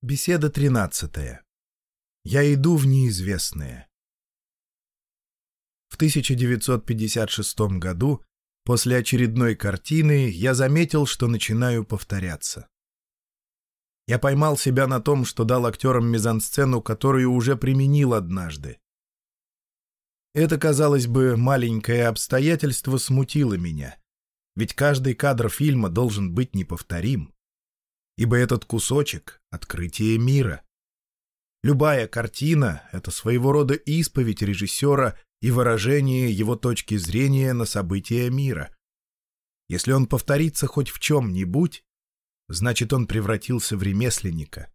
Беседа тринадцатая. Я иду в неизвестное. В 1956 году, после очередной картины, я заметил, что начинаю повторяться. Я поймал себя на том, что дал актерам мизансцену, которую уже применил однажды. Это, казалось бы, маленькое обстоятельство смутило меня, ведь каждый кадр фильма должен быть неповторим ибо этот кусочек — открытие мира. Любая картина — это своего рода исповедь режиссера и выражение его точки зрения на события мира. Если он повторится хоть в чем-нибудь, значит, он превратился в ремесленника.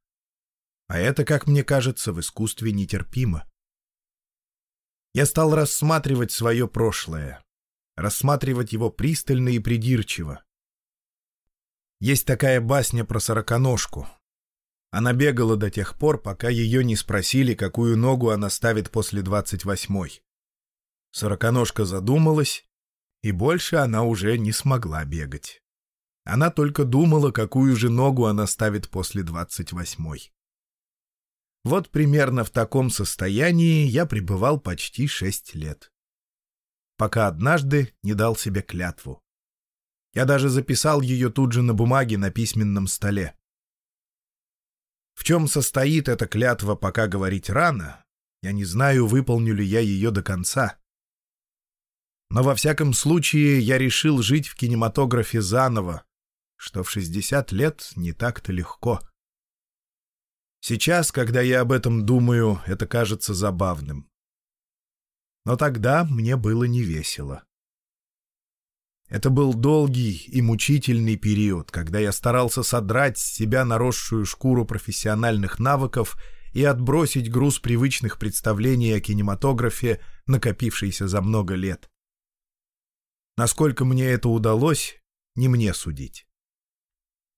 А это, как мне кажется, в искусстве нетерпимо. Я стал рассматривать свое прошлое, рассматривать его пристально и придирчиво. Есть такая басня про сороконожку. Она бегала до тех пор, пока ее не спросили, какую ногу она ставит после двадцать восьмой. Сороконожка задумалась, и больше она уже не смогла бегать. Она только думала, какую же ногу она ставит после двадцать восьмой. Вот примерно в таком состоянии я пребывал почти шесть лет. Пока однажды не дал себе клятву. Я даже записал ее тут же на бумаге на письменном столе. В чем состоит эта клятва, пока говорить рано, я не знаю, выполню ли я ее до конца. Но во всяком случае я решил жить в кинематографе заново, что в 60 лет не так-то легко. Сейчас, когда я об этом думаю, это кажется забавным. Но тогда мне было невесело. Это был долгий и мучительный период, когда я старался содрать с себя наросшую шкуру профессиональных навыков и отбросить груз привычных представлений о кинематографе, накопившийся за много лет. Насколько мне это удалось, не мне судить.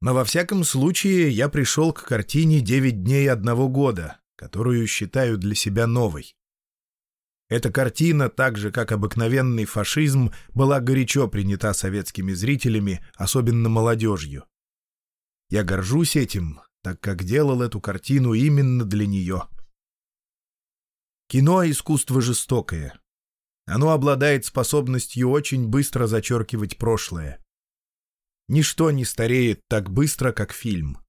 Но во всяком случае я пришел к картине «Девять дней одного года», которую считаю для себя новой. Эта картина, так же как обыкновенный фашизм, была горячо принята советскими зрителями, особенно молодежью. Я горжусь этим, так как делал эту картину именно для нее. Кино — искусство жестокое. Оно обладает способностью очень быстро зачеркивать прошлое. Ничто не стареет так быстро, как фильм.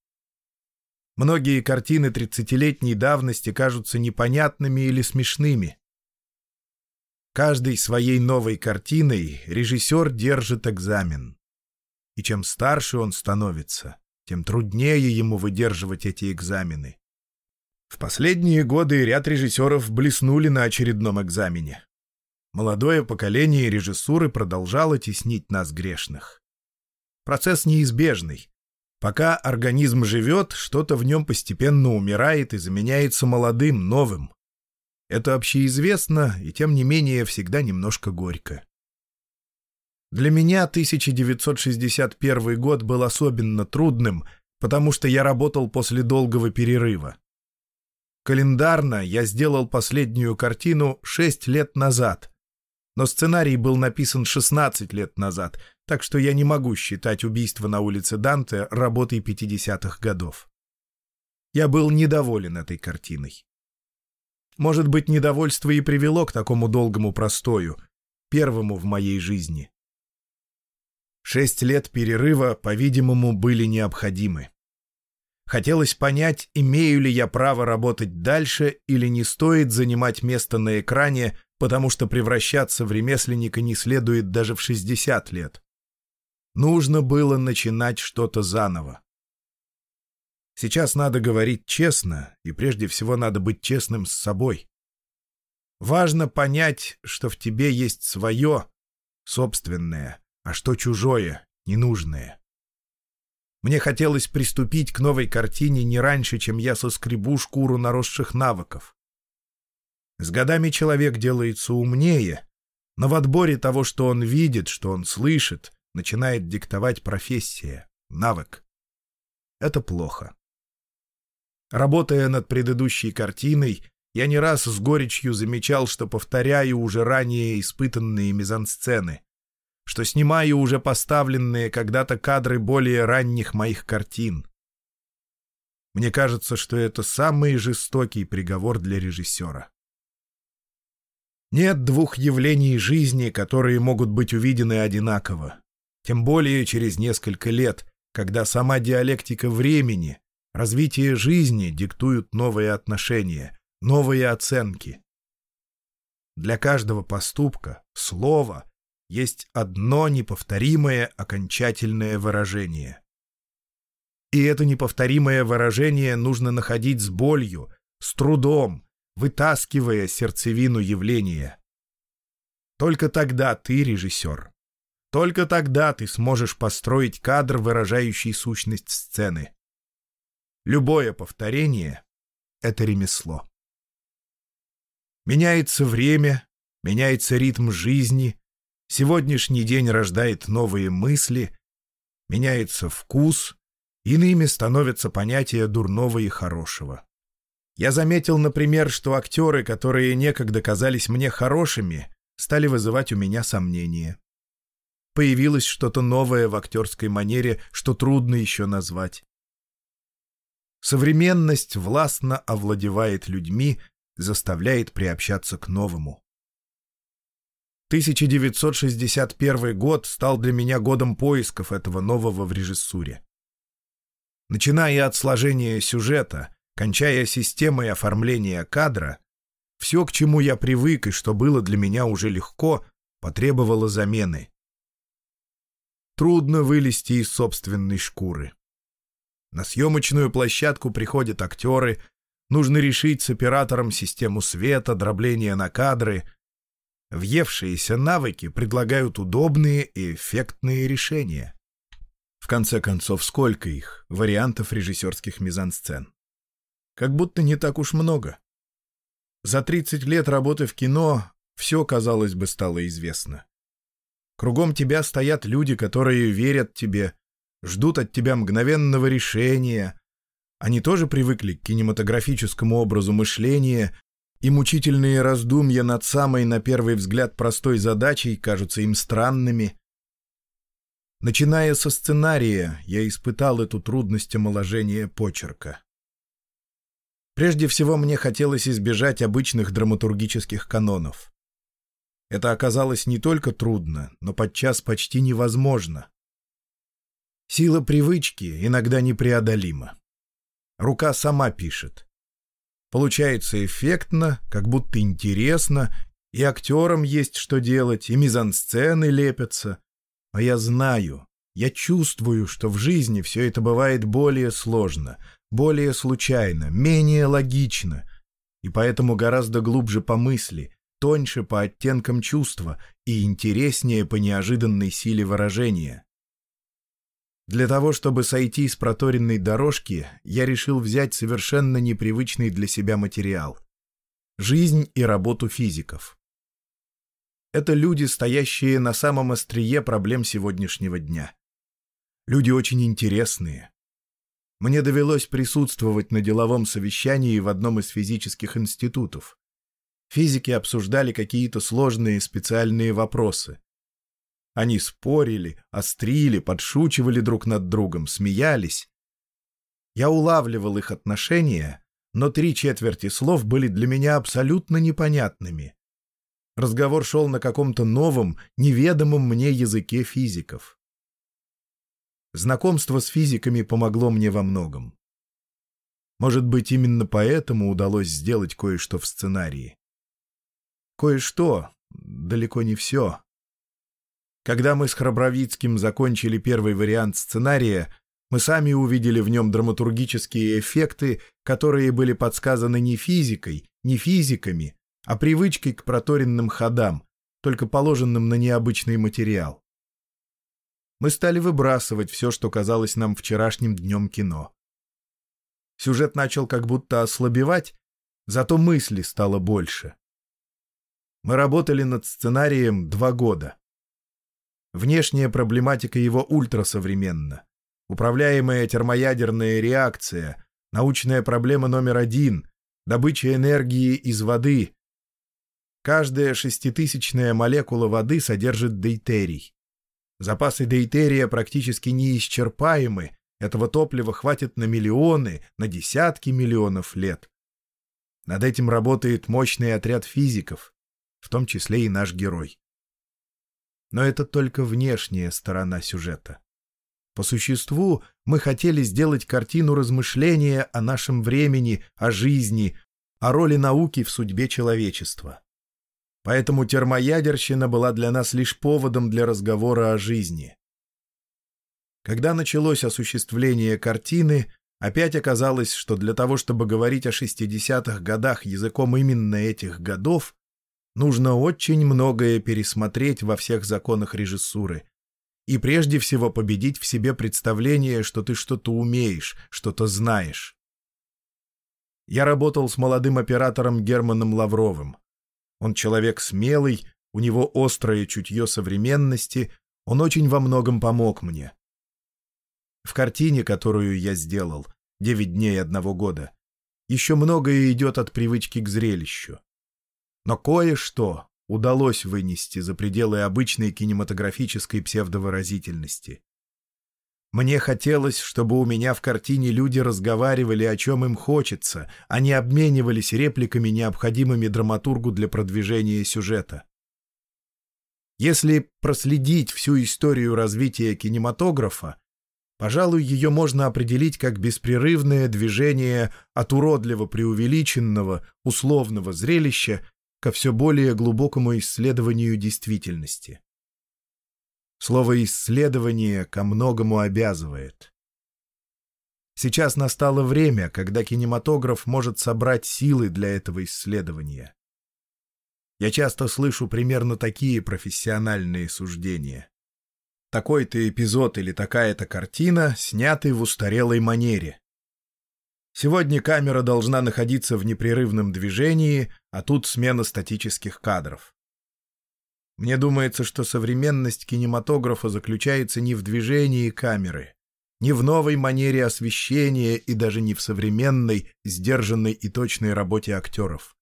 Многие картины тридцатилетней давности кажутся непонятными или смешными. Каждой своей новой картиной режиссер держит экзамен. И чем старше он становится, тем труднее ему выдерживать эти экзамены. В последние годы ряд режиссеров блеснули на очередном экзамене. Молодое поколение режиссуры продолжало теснить нас грешных. Процесс неизбежный. Пока организм живет, что-то в нем постепенно умирает и заменяется молодым, новым. Это общеизвестно и, тем не менее, всегда немножко горько. Для меня 1961 год был особенно трудным, потому что я работал после долгого перерыва. Календарно я сделал последнюю картину 6 лет назад, но сценарий был написан 16 лет назад, так что я не могу считать убийство на улице Данте работой 50-х годов. Я был недоволен этой картиной. Может быть, недовольство и привело к такому долгому простою, первому в моей жизни. Шесть лет перерыва, по-видимому, были необходимы. Хотелось понять, имею ли я право работать дальше или не стоит занимать место на экране, потому что превращаться в ремесленника не следует даже в 60 лет. Нужно было начинать что-то заново. Сейчас надо говорить честно, и прежде всего надо быть честным с собой. Важно понять, что в тебе есть свое, собственное, а что чужое, ненужное. Мне хотелось приступить к новой картине не раньше, чем я соскребу шкуру наросших навыков. С годами человек делается умнее, но в отборе того, что он видит, что он слышит, начинает диктовать профессия, навык. Это плохо. Работая над предыдущей картиной, я не раз с горечью замечал, что повторяю уже ранее испытанные мизансцены, что снимаю уже поставленные когда-то кадры более ранних моих картин. Мне кажется, что это самый жестокий приговор для режиссера. Нет двух явлений жизни, которые могут быть увидены одинаково. Тем более через несколько лет, когда сама диалектика времени, развитие жизни диктуют новые отношения, новые оценки. Для каждого поступка, слова, есть одно неповторимое окончательное выражение. И это неповторимое выражение нужно находить с болью, с трудом, вытаскивая сердцевину явления. Только тогда ты режиссер. Только тогда ты сможешь построить кадр, выражающий сущность сцены. Любое повторение — это ремесло. Меняется время, меняется ритм жизни, сегодняшний день рождает новые мысли, меняется вкус, иными становятся понятия дурного и хорошего. Я заметил, например, что актеры, которые некогда казались мне хорошими, стали вызывать у меня сомнения. Появилось что-то новое в актерской манере, что трудно еще назвать. Современность властно овладевает людьми, заставляет приобщаться к новому. 1961 год стал для меня годом поисков этого нового в режиссуре. Начиная от сложения сюжета, кончая системой оформления кадра, все, к чему я привык и что было для меня уже легко, потребовало замены. Трудно вылезти из собственной шкуры. На съемочную площадку приходят актеры, нужно решить с оператором систему света, дробление на кадры. Въевшиеся навыки предлагают удобные и эффектные решения. В конце концов, сколько их, вариантов режиссерских мизансцен? Как будто не так уж много. За 30 лет работы в кино все, казалось бы, стало известно. Кругом тебя стоят люди, которые верят тебе, ждут от тебя мгновенного решения. Они тоже привыкли к кинематографическому образу мышления, и мучительные раздумья над самой, на первый взгляд, простой задачей кажутся им странными. Начиная со сценария, я испытал эту трудность омоложения почерка. Прежде всего, мне хотелось избежать обычных драматургических канонов. Это оказалось не только трудно, но подчас почти невозможно. Сила привычки иногда непреодолима. Рука сама пишет. Получается эффектно, как будто интересно, и актерам есть что делать, и мизансцены лепятся. А я знаю, я чувствую, что в жизни все это бывает более сложно — более случайно, менее логично, и поэтому гораздо глубже по мысли, тоньше по оттенкам чувства и интереснее по неожиданной силе выражения. Для того, чтобы сойти с проторенной дорожки, я решил взять совершенно непривычный для себя материал — жизнь и работу физиков. Это люди, стоящие на самом острие проблем сегодняшнего дня. Люди очень интересные, мне довелось присутствовать на деловом совещании в одном из физических институтов. Физики обсуждали какие-то сложные специальные вопросы. Они спорили, острили, подшучивали друг над другом, смеялись. Я улавливал их отношения, но три четверти слов были для меня абсолютно непонятными. Разговор шел на каком-то новом, неведомом мне языке физиков. Знакомство с физиками помогло мне во многом. Может быть, именно поэтому удалось сделать кое-что в сценарии. Кое-что, далеко не все. Когда мы с Храбровицким закончили первый вариант сценария, мы сами увидели в нем драматургические эффекты, которые были подсказаны не физикой, не физиками, а привычкой к проторенным ходам, только положенным на необычный материал мы стали выбрасывать все, что казалось нам вчерашним днем кино. Сюжет начал как будто ослабевать, зато мысли стало больше. Мы работали над сценарием два года. Внешняя проблематика его ультрасовременна. Управляемая термоядерная реакция, научная проблема номер один, добыча энергии из воды. Каждая шеститысячная молекула воды содержит дейтерий. Запасы дейтерия практически неисчерпаемы, Этого топлива хватит на миллионы, на десятки миллионов лет. Над этим работает мощный отряд физиков, в том числе и наш герой. Но это только внешняя сторона сюжета. По существу мы хотели сделать картину размышления о нашем времени, о жизни, о роли науки в судьбе человечества. Поэтому термоядерщина была для нас лишь поводом для разговора о жизни. Когда началось осуществление картины, опять оказалось, что для того, чтобы говорить о 60-х годах языком именно этих годов, нужно очень многое пересмотреть во всех законах режиссуры. И прежде всего победить в себе представление, что ты что-то умеешь, что-то знаешь. Я работал с молодым оператором Германом Лавровым. Он человек смелый, у него острое чутье современности, он очень во многом помог мне. В картине, которую я сделал, «Девять дней одного года», еще многое идет от привычки к зрелищу. Но кое-что удалось вынести за пределы обычной кинематографической псевдовыразительности. Мне хотелось, чтобы у меня в картине люди разговаривали, о чем им хочется, а не обменивались репликами, необходимыми драматургу для продвижения сюжета. Если проследить всю историю развития кинематографа, Пожалуй, ее можно определить как беспрерывное движение от уродливо преувеличенного, условного зрелища ко все более глубокому исследованию действительности. Слово «исследование» ко многому обязывает. Сейчас настало время, когда кинематограф может собрать силы для этого исследования. Я часто слышу примерно такие профессиональные суждения такой-то эпизод или такая-то картина сняты в устарелой манере. Сегодня камера должна находиться в непрерывном движении, а тут смена статических кадров. Мне думается, что современность кинематографа заключается не в движении камеры, не в новой манере освещения и даже не в современной, сдержанной и точной работе актеров.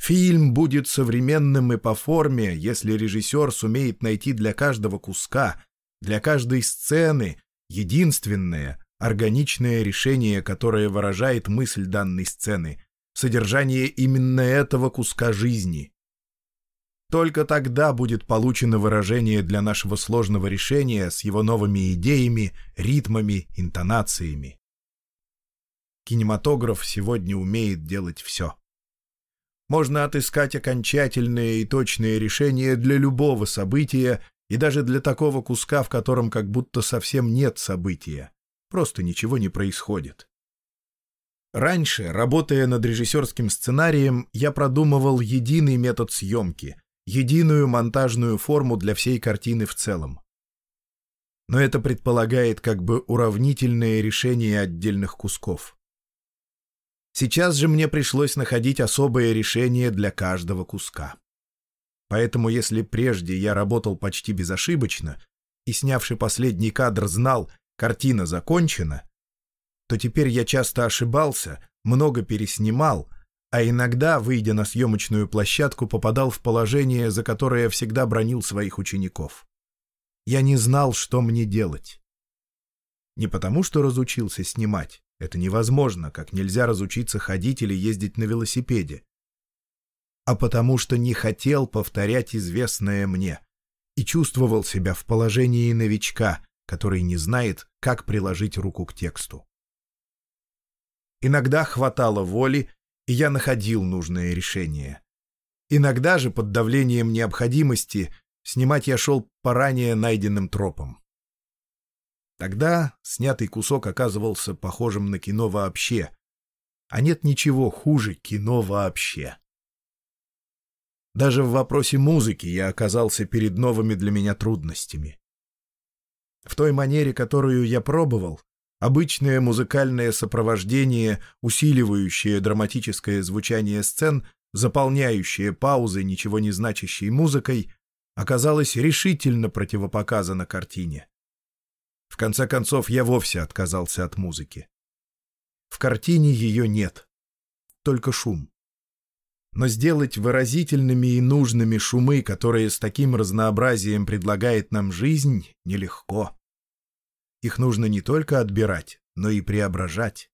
Фильм будет современным и по форме, если режиссер сумеет найти для каждого куска, для каждой сцены единственное, органичное решение, которое выражает мысль данной сцены, содержание именно этого куска жизни. Только тогда будет получено выражение для нашего сложного решения с его новыми идеями, ритмами, интонациями. Кинематограф сегодня умеет делать все можно отыскать окончательное и точное решение для любого события и даже для такого куска, в котором как будто совсем нет события. Просто ничего не происходит. Раньше, работая над режиссерским сценарием, я продумывал единый метод съемки, единую монтажную форму для всей картины в целом. Но это предполагает как бы уравнительное решение отдельных кусков. Сейчас же мне пришлось находить особое решение для каждого куска. Поэтому если прежде я работал почти безошибочно и, снявший последний кадр, знал, картина закончена, то теперь я часто ошибался, много переснимал, а иногда, выйдя на съемочную площадку, попадал в положение, за которое всегда бронил своих учеников. Я не знал, что мне делать. Не потому, что разучился снимать, это невозможно, как нельзя разучиться ходить или ездить на велосипеде. А потому что не хотел повторять известное мне и чувствовал себя в положении новичка, который не знает, как приложить руку к тексту. Иногда хватало воли, и я находил нужное решение. Иногда же под давлением необходимости снимать я шел по ранее найденным тропам. Тогда снятый кусок оказывался похожим на кино вообще. А нет ничего хуже кино вообще. Даже в вопросе музыки я оказался перед новыми для меня трудностями. В той манере, которую я пробовал, обычное музыкальное сопровождение, усиливающее драматическое звучание сцен, заполняющее паузы ничего не значащей музыкой, оказалось решительно противопоказано картине. В конце концов, я вовсе отказался от музыки. В картине ее нет, только шум. Но сделать выразительными и нужными шумы, которые с таким разнообразием предлагает нам жизнь, нелегко. их нужно не только отбирать, но и преображать.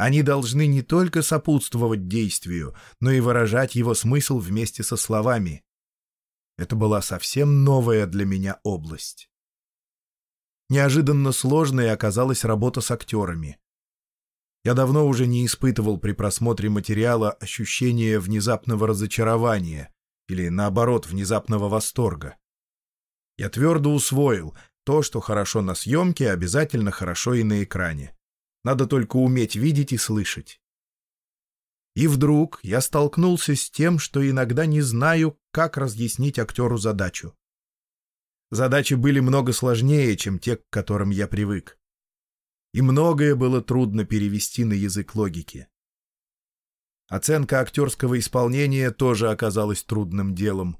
Они должны не только сопутствовать действию, но и выражать его смысл вместе со словами. Это была совсем новая для меня область. Неожиданно сложной оказалась работа с актерами. Я давно уже не испытывал при просмотре материала ощущения внезапного разочарования или, наоборот, внезапного восторга. Я твердо усвоил, то, что хорошо на съемке, обязательно хорошо и на экране. Надо только уметь видеть и слышать. И вдруг я столкнулся с тем, что иногда не знаю, как разъяснить актеру задачу. Задачи были много сложнее, чем те, к которым я привык и многое было трудно перевести на язык логики. Оценка актерского исполнения тоже оказалась трудным делом.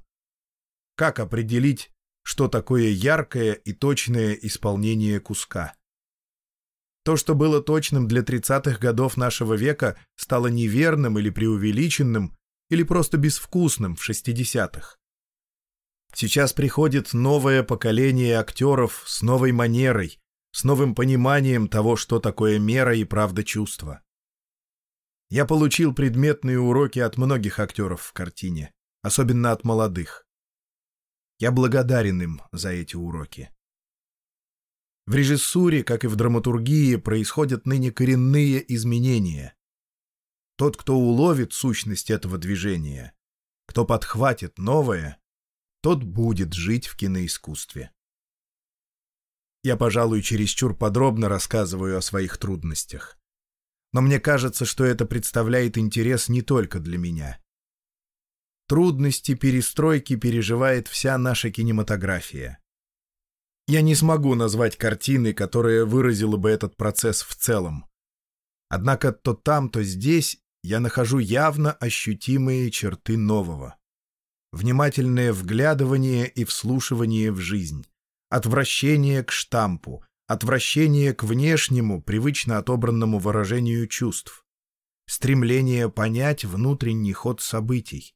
Как определить, что такое яркое и точное исполнение куска? То, что было точным для 30-х годов нашего века, стало неверным или преувеличенным, или просто безвкусным в 60-х. Сейчас приходит новое поколение актеров с новой манерой, с новым пониманием того, что такое мера и правда чувства. Я получил предметные уроки от многих актеров в картине, особенно от молодых. Я благодарен им за эти уроки. В режиссуре, как и в драматургии, происходят ныне коренные изменения. Тот, кто уловит сущность этого движения, кто подхватит новое, тот будет жить в киноискусстве. Я, пожалуй, чересчур подробно рассказываю о своих трудностях. Но мне кажется, что это представляет интерес не только для меня. Трудности перестройки переживает вся наша кинематография. Я не смогу назвать картины, которая выразила бы этот процесс в целом. Однако то там, то здесь я нахожу явно ощутимые черты нового. Внимательное вглядывание и вслушивание в жизнь отвращение к штампу, отвращение к внешнему, привычно отобранному выражению чувств, стремление понять внутренний ход событий,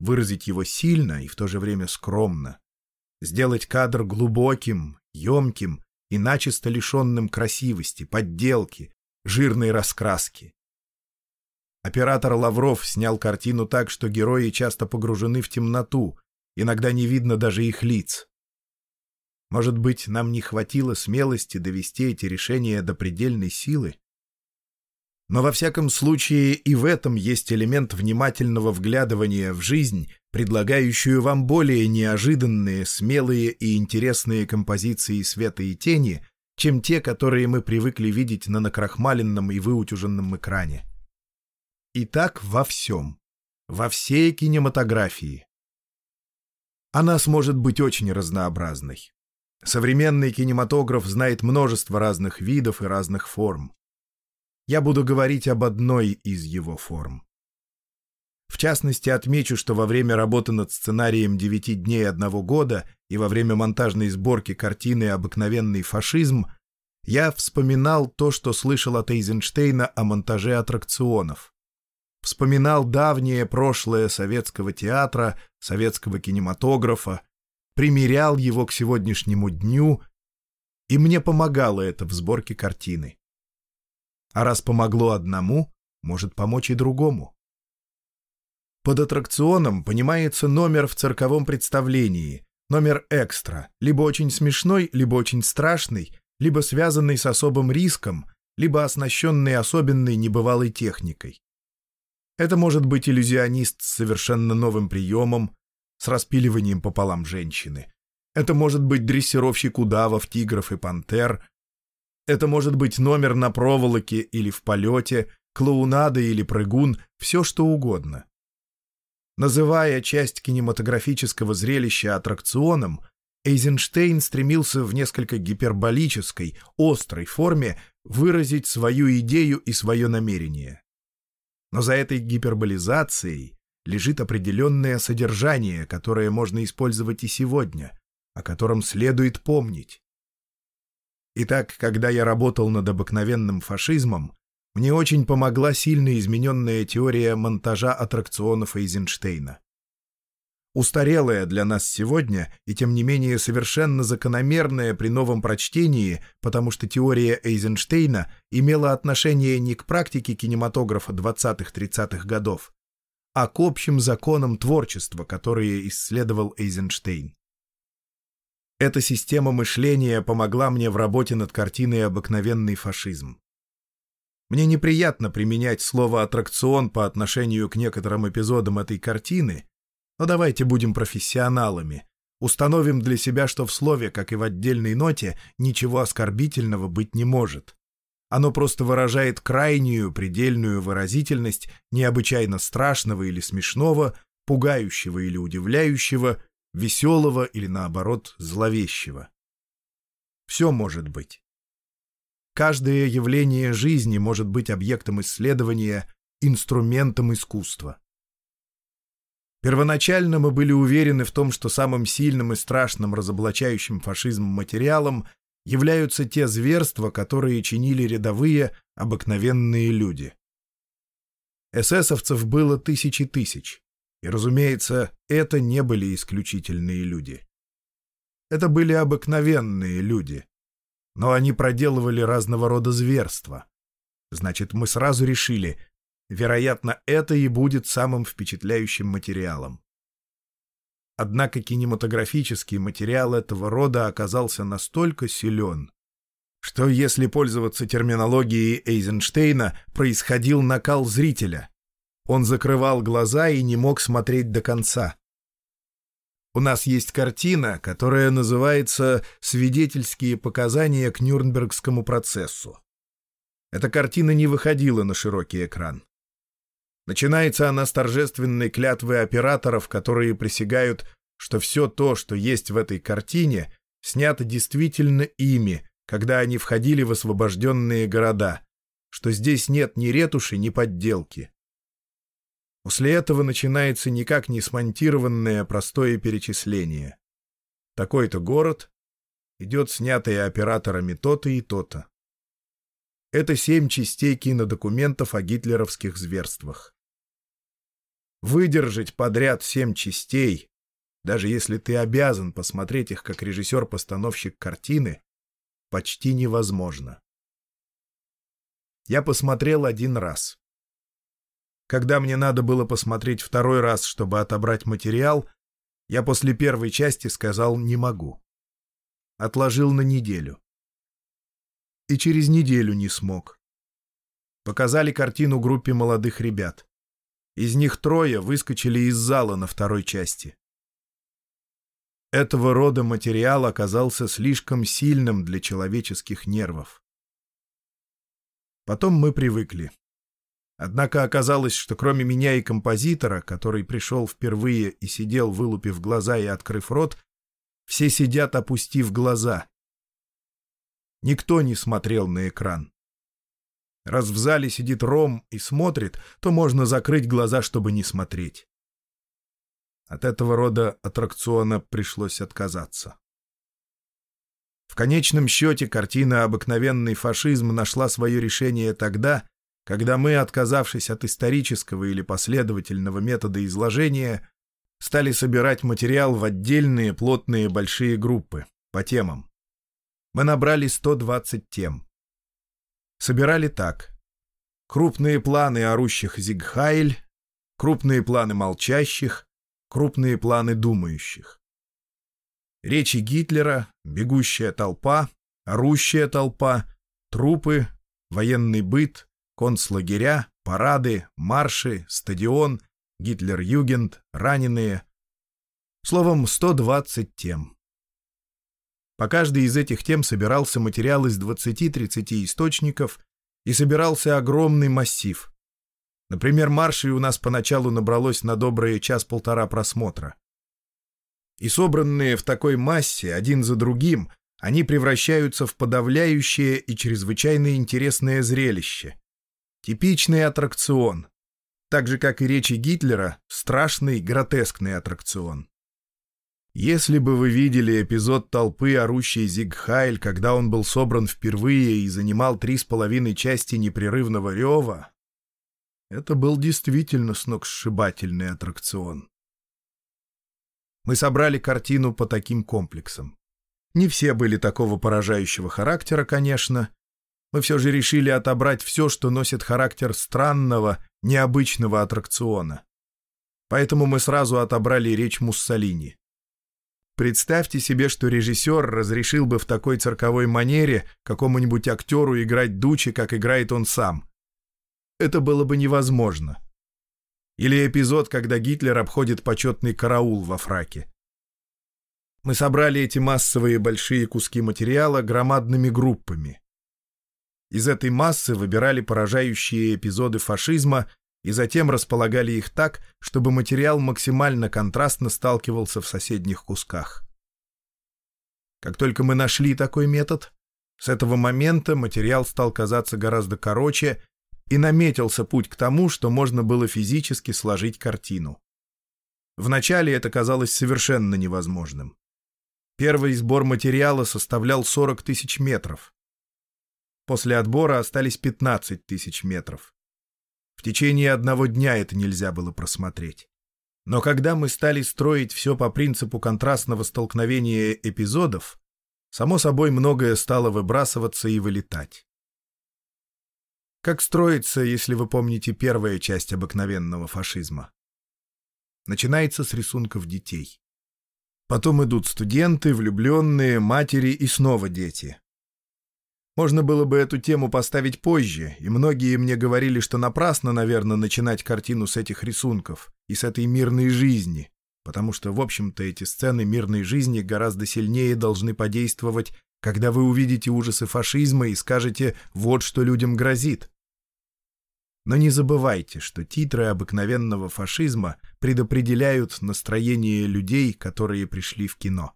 выразить его сильно и в то же время скромно, сделать кадр глубоким, емким и начисто лишенным красивости, подделки, жирной раскраски. Оператор Лавров снял картину так, что герои часто погружены в темноту, иногда не видно даже их лиц. Может быть, нам не хватило смелости довести эти решения до предельной силы? Но во всяком случае и в этом есть элемент внимательного вглядывания в жизнь, предлагающую вам более неожиданные, смелые и интересные композиции света и тени, чем те, которые мы привыкли видеть на накрахмаленном и выутюженном экране. И так во всем. Во всей кинематографии. Она сможет быть очень разнообразной. Современный кинематограф знает множество разных видов и разных форм. Я буду говорить об одной из его форм. В частности, отмечу, что во время работы над сценарием «Девяти дней одного года» и во время монтажной сборки картины «Обыкновенный фашизм» я вспоминал то, что слышал от Эйзенштейна о монтаже аттракционов. Вспоминал давнее прошлое советского театра, советского кинематографа, примерял его к сегодняшнему дню, и мне помогало это в сборке картины. А раз помогло одному, может помочь и другому. Под аттракционом понимается номер в цирковом представлении, номер экстра, либо очень смешной, либо очень страшный, либо связанный с особым риском, либо оснащенный особенной небывалой техникой. Это может быть иллюзионист с совершенно новым приемом, с распиливанием пополам женщины. Это может быть дрессировщик удавов, тигров и пантер. Это может быть номер на проволоке или в полете, клоунада или прыгун, все что угодно. Называя часть кинематографического зрелища аттракционом, Эйзенштейн стремился в несколько гиперболической, острой форме выразить свою идею и свое намерение. Но за этой гиперболизацией лежит определенное содержание, которое можно использовать и сегодня, о котором следует помнить. Итак, когда я работал над обыкновенным фашизмом, мне очень помогла сильно измененная теория монтажа аттракционов Эйзенштейна. устарелое для нас сегодня и тем не менее совершенно закономерное при новом прочтении, потому что теория Эйзенштейна имела отношение не к практике кинематографа 20-30-х годов, а к общим законам творчества, которые исследовал Эйзенштейн. Эта система мышления помогла мне в работе над картиной «Обыкновенный фашизм». Мне неприятно применять слово «аттракцион» по отношению к некоторым эпизодам этой картины, но давайте будем профессионалами. Установим для себя, что в слове, как и в отдельной ноте, ничего оскорбительного быть не может. Оно просто выражает крайнюю, предельную выразительность необычайно страшного или смешного, пугающего или удивляющего, веселого или, наоборот, зловещего. Все может быть. Каждое явление жизни может быть объектом исследования, инструментом искусства. Первоначально мы были уверены в том, что самым сильным и страшным разоблачающим фашизм материалом являются те зверства, которые чинили рядовые, обыкновенные люди. Эсэсовцев было тысячи тысяч. И, разумеется, это не были исключительные люди. Это были обыкновенные люди. Но они проделывали разного рода зверства. Значит, мы сразу решили, вероятно, это и будет самым впечатляющим материалом. Однако кинематографический материал этого рода оказался настолько силен, что, если пользоваться терминологией Эйзенштейна, происходил накал зрителя — он закрывал глаза и не мог смотреть до конца. У нас есть картина, которая называется «Свидетельские показания к Нюрнбергскому процессу». Эта картина не выходила на широкий экран. Начинается она с торжественной клятвы операторов, которые присягают, что все то, что есть в этой картине, снято действительно ими, когда они входили в освобожденные города, что здесь нет ни ретуши, ни подделки. После этого начинается никак не смонтированное простое перечисление. Такой-то город, идет снятое операторами то-то и то-то. Это семь частей кинодокументов о гитлеровских зверствах. Выдержать подряд семь частей, даже если ты обязан посмотреть их как режиссер-постановщик картины, почти невозможно. Я посмотрел один раз. Когда мне надо было посмотреть второй раз, чтобы отобрать материал, я после первой части сказал «не могу». Отложил на неделю. И через неделю не смог. Показали картину группе молодых ребят. Из них трое выскочили из зала на второй части. Этого рода материал оказался слишком сильным для человеческих нервов. Потом мы привыкли. Однако оказалось, что кроме меня и композитора, который пришел впервые и сидел, вылупив глаза и открыв рот, все сидят, опустив глаза. Никто не смотрел на экран. Раз в зале сидит Ром и смотрит, то можно закрыть глаза, чтобы не смотреть. От этого рода аттракциона пришлось отказаться. В конечном счете картина «Обыкновенный фашизм» нашла свое решение тогда, когда мы, отказавшись от исторического или последовательного метода изложения, стали собирать материал в отдельные плотные большие группы по темам. Мы набрали 120 тем. Собирали так. Крупные планы орущих Зигхайль, крупные планы молчащих, крупные планы думающих. Речи Гитлера, бегущая толпа, орущая толпа, трупы, военный быт, концлагеря, парады, марши, стадион, Гитлер-Югент, раненые. Словом, 120 тем. По каждой из этих тем собирался материал из 20-30 источников и собирался огромный массив. Например, маршей у нас поначалу набралось на добрые час-полтора просмотра. И собранные в такой массе, один за другим, они превращаются в подавляющее и чрезвычайно интересное зрелище. Типичный аттракцион. Так же, как и речи Гитлера, страшный, гротескный аттракцион. Если бы вы видели эпизод толпы, орущей Зигхайль, когда он был собран впервые и занимал три с половиной части непрерывного рева, это был действительно сногсшибательный аттракцион. Мы собрали картину по таким комплексам. Не все были такого поражающего характера, конечно. Мы все же решили отобрать все, что носит характер странного, необычного аттракциона. Поэтому мы сразу отобрали речь Муссолини. Представьте себе, что режиссер разрешил бы в такой цирковой манере какому-нибудь актеру играть Дучи, как играет он сам. Это было бы невозможно. Или эпизод, когда Гитлер обходит почетный караул во фраке. Мы собрали эти массовые большие куски материала громадными группами. Из этой массы выбирали поражающие эпизоды фашизма и затем располагали их так, чтобы материал максимально контрастно сталкивался в соседних кусках. Как только мы нашли такой метод, с этого момента материал стал казаться гораздо короче и наметился путь к тому, что можно было физически сложить картину. Вначале это казалось совершенно невозможным. Первый сбор материала составлял 40 тысяч метров. После отбора остались 15 тысяч метров. Течение одного дня это нельзя было просмотреть. Но когда мы стали строить все по принципу контрастного столкновения эпизодов, само собой многое стало выбрасываться и вылетать. Как строится, если вы помните первая часть обыкновенного фашизма? Начинается с рисунков детей. Потом идут студенты, влюбленные, матери и снова дети. Можно было бы эту тему поставить позже, и многие мне говорили, что напрасно, наверное, начинать картину с этих рисунков и с этой мирной жизни, потому что, в общем-то, эти сцены мирной жизни гораздо сильнее должны подействовать, когда вы увидите ужасы фашизма и скажете «вот что людям грозит». Но не забывайте, что титры обыкновенного фашизма предопределяют настроение людей, которые пришли в кино.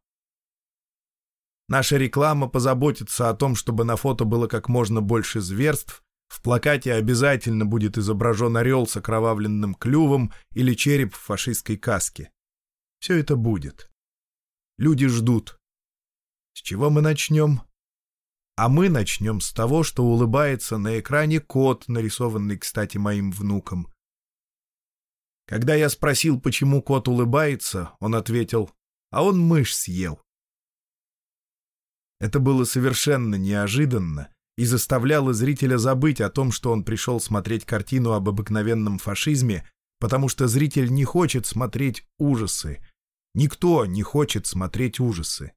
Наша реклама позаботится о том, чтобы на фото было как можно больше зверств, в плакате обязательно будет изображен орел с окровавленным клювом или череп в фашистской каске. Все это будет. Люди ждут. С чего мы начнем? А мы начнем с того, что улыбается на экране кот, нарисованный, кстати, моим внуком. Когда я спросил, почему кот улыбается, он ответил, а он мышь съел. Это было совершенно неожиданно и заставляло зрителя забыть о том, что он пришел смотреть картину об обыкновенном фашизме, потому что зритель не хочет смотреть ужасы. Никто не хочет смотреть ужасы.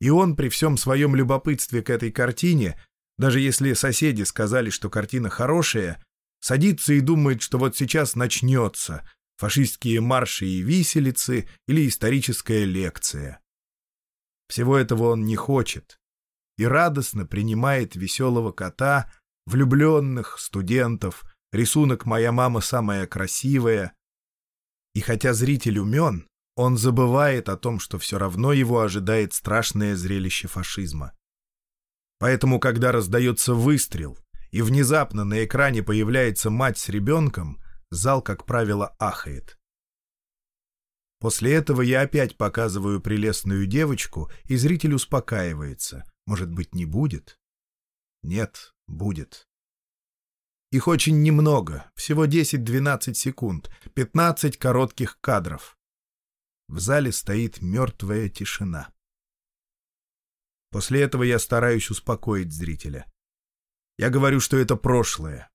И он при всем своем любопытстве к этой картине, даже если соседи сказали, что картина хорошая, садится и думает, что вот сейчас начнется фашистские марши и виселицы или историческая лекция. Всего этого он не хочет и радостно принимает веселого кота, влюбленных, студентов, рисунок «Моя мама самая красивая». И хотя зритель умен, он забывает о том, что все равно его ожидает страшное зрелище фашизма. Поэтому, когда раздается выстрел, и внезапно на экране появляется мать с ребенком, зал, как правило, ахает. После этого я опять показываю прелестную девочку, и зритель успокаивается. Может быть, не будет? Нет, будет. Их очень немного, всего 10-12 секунд, 15 коротких кадров. В зале стоит мертвая тишина. После этого я стараюсь успокоить зрителя. Я говорю, что это прошлое.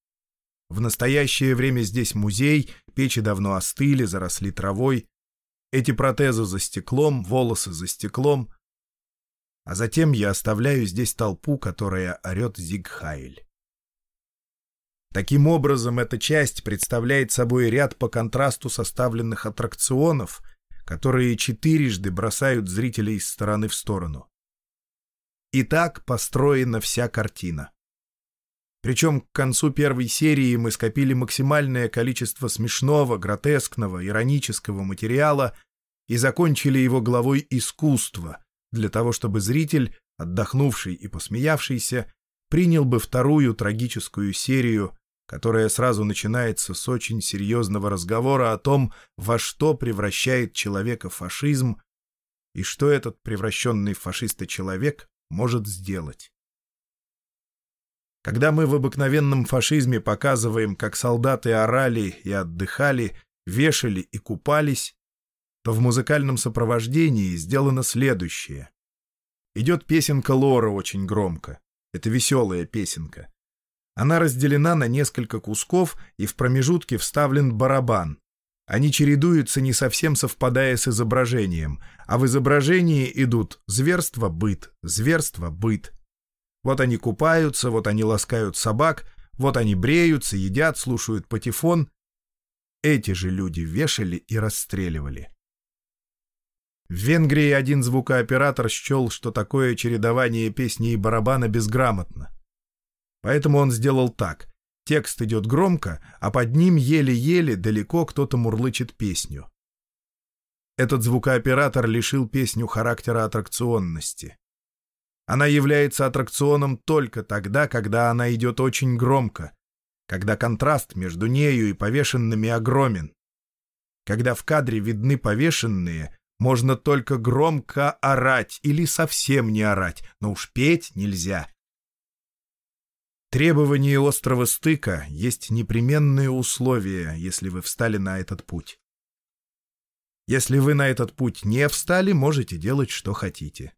В настоящее время здесь музей, печи давно остыли, заросли травой, эти протезы за стеклом, волосы за стеклом. А затем я оставляю здесь толпу, которая орет Зигхайль. Таким образом, эта часть представляет собой ряд по контрасту составленных аттракционов, которые четырежды бросают зрителей из стороны в сторону. И так построена вся картина. Причем к концу первой серии мы скопили максимальное количество смешного, гротескного, иронического материала и закончили его главой искусства, для того чтобы зритель, отдохнувший и посмеявшийся, принял бы вторую трагическую серию, которая сразу начинается с очень серьезного разговора о том, во что превращает человека фашизм и что этот превращенный в фашиста человек может сделать. Когда мы в обыкновенном фашизме показываем, как солдаты орали и отдыхали, вешали и купались, то в музыкальном сопровождении сделано следующее. Идет песенка Лора очень громко. Это веселая песенка. Она разделена на несколько кусков, и в промежутке вставлен барабан. Они чередуются, не совсем совпадая с изображением, а в изображении идут зверство-быт, зверство-быт. Вот они купаются, вот они ласкают собак, вот они бреются, едят, слушают патефон. Эти же люди вешали и расстреливали. В Венгрии один звукооператор счел, что такое чередование песни и барабана безграмотно. Поэтому он сделал так. Текст идет громко, а под ним еле-еле далеко кто-то мурлычет песню. Этот звукооператор лишил песню характера аттракционности. Она является аттракционом только тогда, когда она идет очень громко, когда контраст между нею и повешенными огромен. Когда в кадре видны повешенные, можно только громко орать или совсем не орать, но уж петь нельзя. Требование острого стыка есть непременные условия, если вы встали на этот путь. Если вы на этот путь не встали, можете делать, что хотите.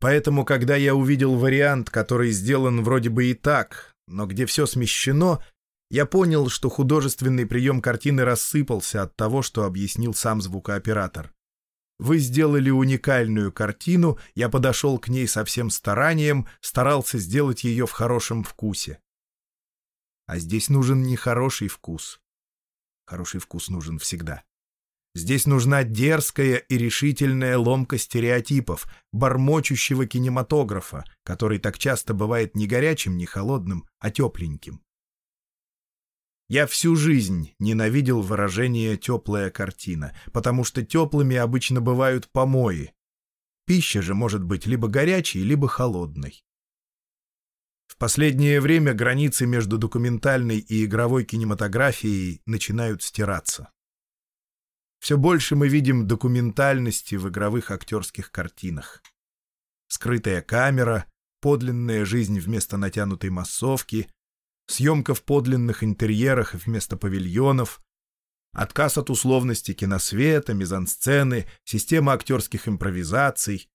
Поэтому, когда я увидел вариант, который сделан вроде бы и так, но где все смещено, я понял, что художественный прием картины рассыпался от того, что объяснил сам звукооператор. Вы сделали уникальную картину, я подошел к ней со всем старанием, старался сделать ее в хорошем вкусе. А здесь нужен не хороший вкус. Хороший вкус нужен всегда. Здесь нужна дерзкая и решительная ломка стереотипов, бормочущего кинематографа, который так часто бывает не горячим, не холодным, а тепленьким. Я всю жизнь ненавидел выражение «теплая картина», потому что теплыми обычно бывают помои. Пища же может быть либо горячей, либо холодной. В последнее время границы между документальной и игровой кинематографией начинают стираться. Все больше мы видим документальности в игровых актерских картинах. Скрытая камера, подлинная жизнь вместо натянутой массовки, съемка в подлинных интерьерах вместо павильонов, отказ от условности киносвета, мизансцены, система актерских импровизаций.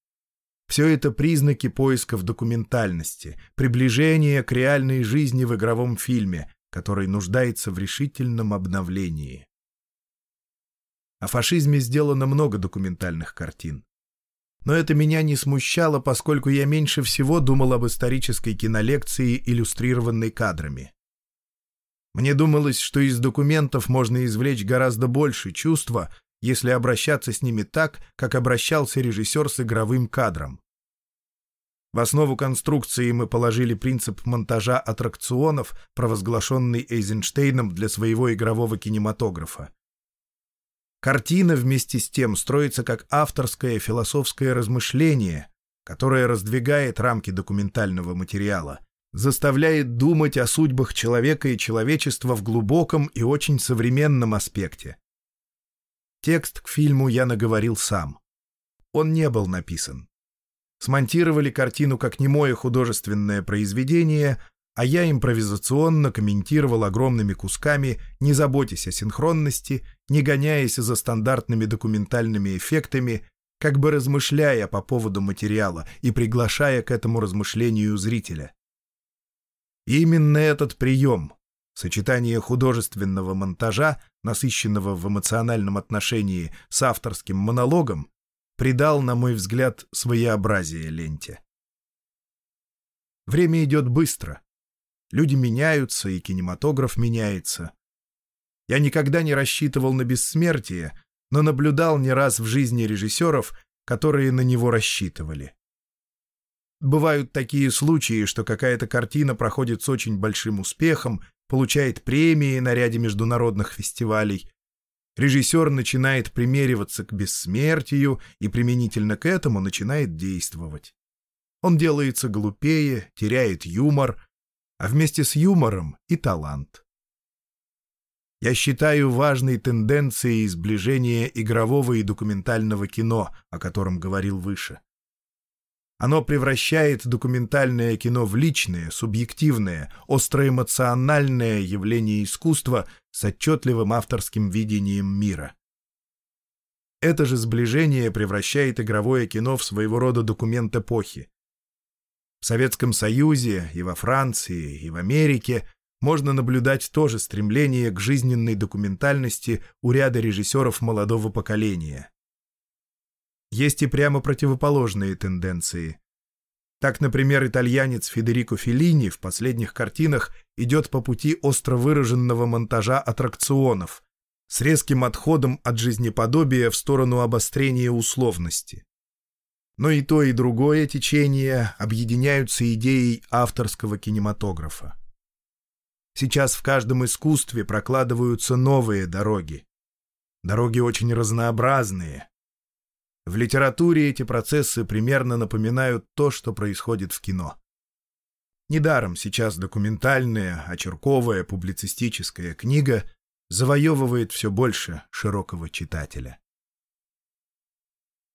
Все это признаки поисков документальности, приближения к реальной жизни в игровом фильме, который нуждается в решительном обновлении. О фашизме сделано много документальных картин. Но это меня не смущало, поскольку я меньше всего думал об исторической кинолекции, иллюстрированной кадрами. Мне думалось, что из документов можно извлечь гораздо больше чувства, если обращаться с ними так, как обращался режиссер с игровым кадром. В основу конструкции мы положили принцип монтажа аттракционов, провозглашенный Эйзенштейном для своего игрового кинематографа. Картина вместе с тем строится как авторское философское размышление, которое раздвигает рамки документального материала, заставляет думать о судьбах человека и человечества в глубоком и очень современном аспекте. Текст к фильму я наговорил сам. Он не был написан. Смонтировали картину как немое художественное произведение, а я импровизационно комментировал огромными кусками, не заботясь о синхронности, не гоняясь за стандартными документальными эффектами, как бы размышляя по поводу материала и приглашая к этому размышлению зрителя. Именно этот прием, сочетание художественного монтажа, насыщенного в эмоциональном отношении с авторским монологом, придал, на мой взгляд, своеобразие ленте. Время идет быстро. Люди меняются, и кинематограф меняется. Я никогда не рассчитывал на бессмертие, но наблюдал не раз в жизни режиссеров, которые на него рассчитывали. Бывают такие случаи, что какая-то картина проходит с очень большим успехом, получает премии на ряде международных фестивалей. Режиссер начинает примериваться к бессмертию и применительно к этому начинает действовать. Он делается глупее, теряет юмор, а вместе с юмором и талант. Я считаю важной тенденцией сближения игрового и документального кино, о котором говорил выше. Оно превращает документальное кино в личное, субъективное, остроэмоциональное явление искусства с отчетливым авторским видением мира. Это же сближение превращает игровое кино в своего рода документ эпохи. В Советском Союзе и во Франции, и в Америке можно наблюдать тоже стремление к жизненной документальности у ряда режиссеров молодого поколения. Есть и прямо противоположные тенденции. Так, например, итальянец Федерико Феллини в последних картинах идет по пути остро выраженного монтажа аттракционов с резким отходом от жизнеподобия в сторону обострения условности. Но и то, и другое течение объединяются идеей авторского кинематографа. Сейчас в каждом искусстве прокладываются новые дороги. Дороги очень разнообразные. В литературе эти процессы примерно напоминают то, что происходит в кино. Недаром сейчас документальная, очерковая, публицистическая книга завоевывает все больше широкого читателя.